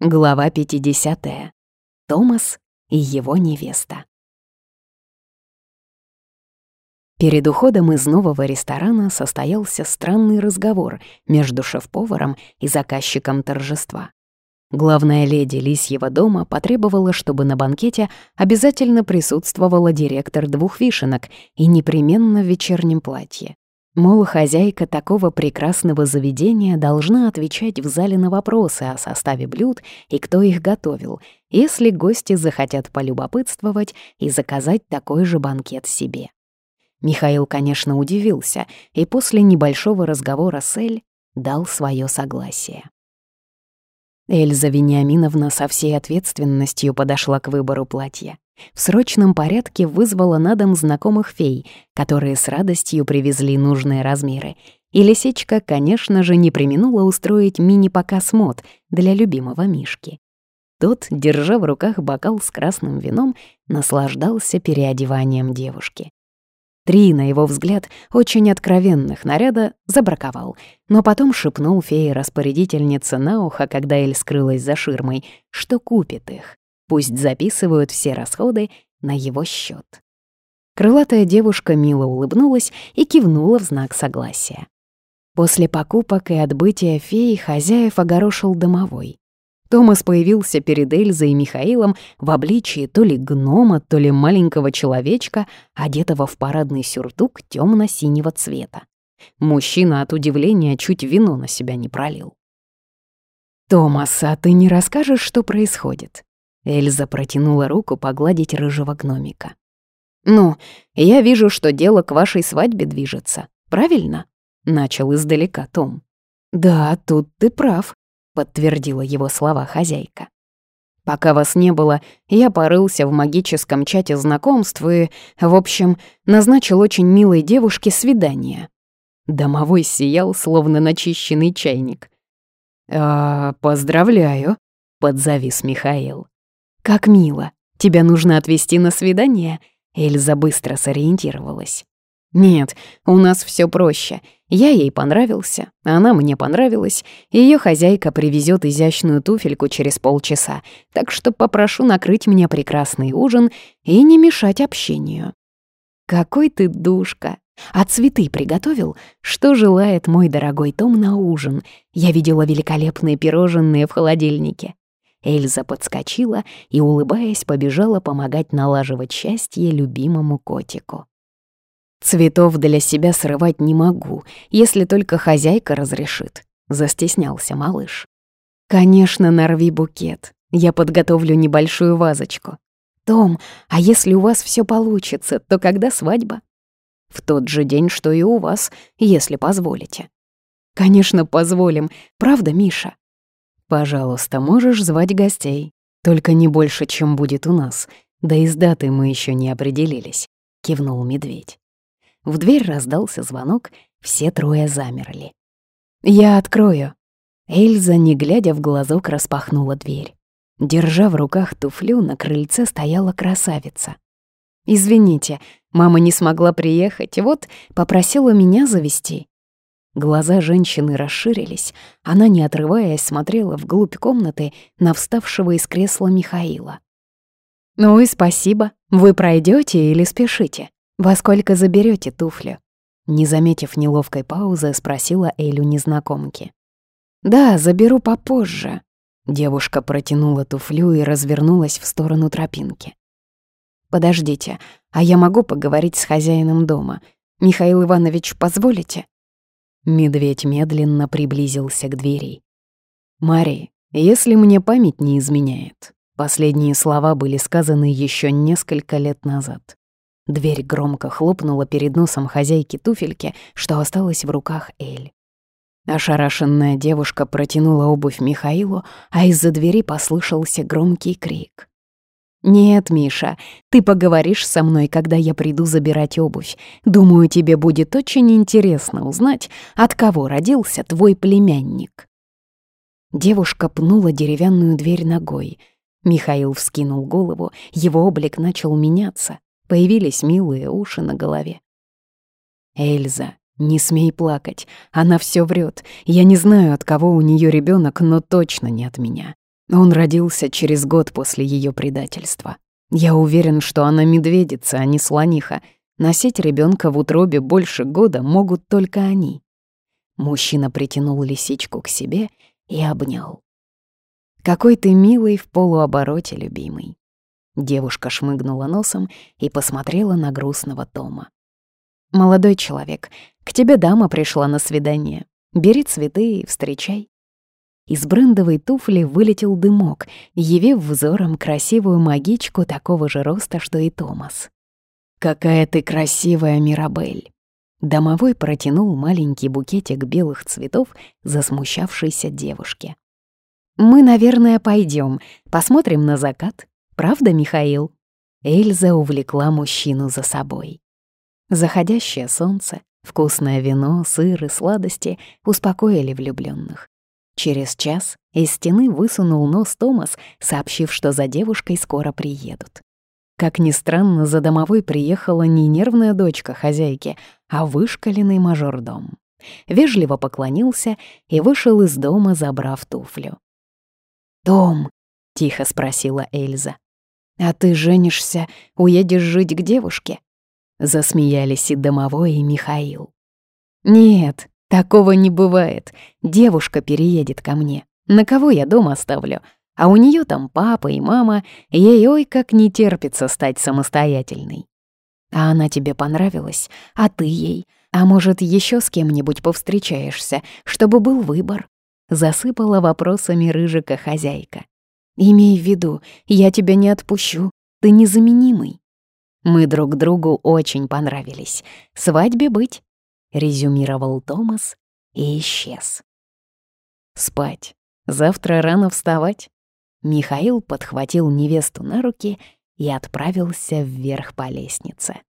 Глава 50. Томас и его невеста. Перед уходом из нового ресторана состоялся странный разговор между шеф-поваром и заказчиком торжества. Главная леди Лисьего дома потребовала, чтобы на банкете обязательно присутствовала директор двух вишенок и непременно в вечернем платье. Мол, хозяйка такого прекрасного заведения должна отвечать в зале на вопросы о составе блюд и кто их готовил, если гости захотят полюбопытствовать и заказать такой же банкет себе. Михаил, конечно, удивился и после небольшого разговора с Эль дал свое согласие. Эльза Вениаминовна со всей ответственностью подошла к выбору платья. В срочном порядке вызвала на дом знакомых фей, которые с радостью привезли нужные размеры. И лисичка, конечно же, не применула устроить мини-показ мод для любимого Мишки. Тот, держа в руках бокал с красным вином, наслаждался переодеванием девушки. Три, на его взгляд, очень откровенных наряда забраковал, но потом шепнул фее-распорядительнице на ухо, когда Эль скрылась за ширмой, что купит их. Пусть записывают все расходы на его счет. Крылатая девушка мило улыбнулась и кивнула в знак согласия. После покупок и отбытия феи хозяев огорошил домовой. Томас появился перед Эльзой и Михаилом в обличии то ли гнома, то ли маленького человечка, одетого в парадный сюртук темно синего цвета. Мужчина от удивления чуть вино на себя не пролил. «Томас, а ты не расскажешь, что происходит?» Эльза протянула руку погладить рыжего гномика. «Ну, я вижу, что дело к вашей свадьбе движется, правильно?» — начал издалека Том. «Да, тут ты прав», — подтвердила его слова хозяйка. «Пока вас не было, я порылся в магическом чате знакомств и, в общем, назначил очень милой девушке свидание». Домовой сиял, словно начищенный чайник. «А, поздравляю», — подзавис Михаил. «Как мило. Тебя нужно отвезти на свидание?» Эльза быстро сориентировалась. «Нет, у нас все проще. Я ей понравился, она мне понравилась, ее хозяйка привезет изящную туфельку через полчаса, так что попрошу накрыть мне прекрасный ужин и не мешать общению». «Какой ты душка! А цветы приготовил? Что желает мой дорогой Том на ужин? Я видела великолепные пирожные в холодильнике. Эльза подскочила и, улыбаясь, побежала помогать налаживать счастье любимому котику. «Цветов для себя срывать не могу, если только хозяйка разрешит», — застеснялся малыш. «Конечно, нарви букет. Я подготовлю небольшую вазочку. Том, а если у вас все получится, то когда свадьба?» «В тот же день, что и у вас, если позволите». «Конечно, позволим. Правда, Миша?» «Пожалуйста, можешь звать гостей. Только не больше, чем будет у нас. Да и с датой мы еще не определились», — кивнул медведь. В дверь раздался звонок, все трое замерли. «Я открою». Эльза, не глядя в глазок, распахнула дверь. Держа в руках туфлю, на крыльце стояла красавица. «Извините, мама не смогла приехать, вот попросила меня завести. Глаза женщины расширились, она, не отрываясь, смотрела вглубь комнаты на вставшего из кресла Михаила. «Ну и спасибо. Вы пройдете или спешите? Во сколько заберете туфлю?» Не заметив неловкой паузы, спросила Элю незнакомки. «Да, заберу попозже». Девушка протянула туфлю и развернулась в сторону тропинки. «Подождите, а я могу поговорить с хозяином дома? Михаил Иванович, позволите?» Медведь медленно приблизился к двери. «Мари, если мне память не изменяет...» Последние слова были сказаны еще несколько лет назад. Дверь громко хлопнула перед носом хозяйки туфельки, что осталось в руках Эль. Ошарашенная девушка протянула обувь Михаилу, а из-за двери послышался громкий крик. «Нет, Миша, ты поговоришь со мной, когда я приду забирать обувь. Думаю, тебе будет очень интересно узнать, от кого родился твой племянник». Девушка пнула деревянную дверь ногой. Михаил вскинул голову, его облик начал меняться. Появились милые уши на голове. «Эльза, не смей плакать, она все врет. Я не знаю, от кого у нее ребенок, но точно не от меня. Он родился через год после ее предательства. Я уверен, что она медведица, а не слониха. Носить ребенка в утробе больше года могут только они. Мужчина притянул лисичку к себе и обнял. «Какой ты милый в полуобороте, любимый!» Девушка шмыгнула носом и посмотрела на грустного Тома. «Молодой человек, к тебе дама пришла на свидание. Бери цветы и встречай». Из брендовой туфли вылетел дымок, явив взором красивую магичку такого же роста, что и Томас. «Какая ты красивая, Мирабель!» Домовой протянул маленький букетик белых цветов засмущавшейся девушке. «Мы, наверное, пойдем, посмотрим на закат. Правда, Михаил?» Эльза увлекла мужчину за собой. Заходящее солнце, вкусное вино, сыр и сладости успокоили влюбленных. Через час из стены высунул нос Томас, сообщив, что за девушкой скоро приедут. Как ни странно, за домовой приехала не нервная дочка хозяйки, а вышкаленный мажордом. Вежливо поклонился и вышел из дома, забрав туфлю. «Том», — тихо спросила Эльза, — «а ты женишься, уедешь жить к девушке?» Засмеялись и домовой, и Михаил. «Нет, такого не бывает. Девушка переедет ко мне. На кого я дом оставлю? А у нее там папа и мама, ей ой как не терпится стать самостоятельной. А она тебе понравилась, а ты ей. А может, еще с кем-нибудь повстречаешься, чтобы был выбор?» Засыпала вопросами рыжика хозяйка. «Имей в виду, я тебя не отпущу, ты незаменимый». Мы друг другу очень понравились. Свадьбе быть, резюмировал Томас и исчез. Спать. Завтра рано вставать. Михаил подхватил невесту на руки и отправился вверх по лестнице.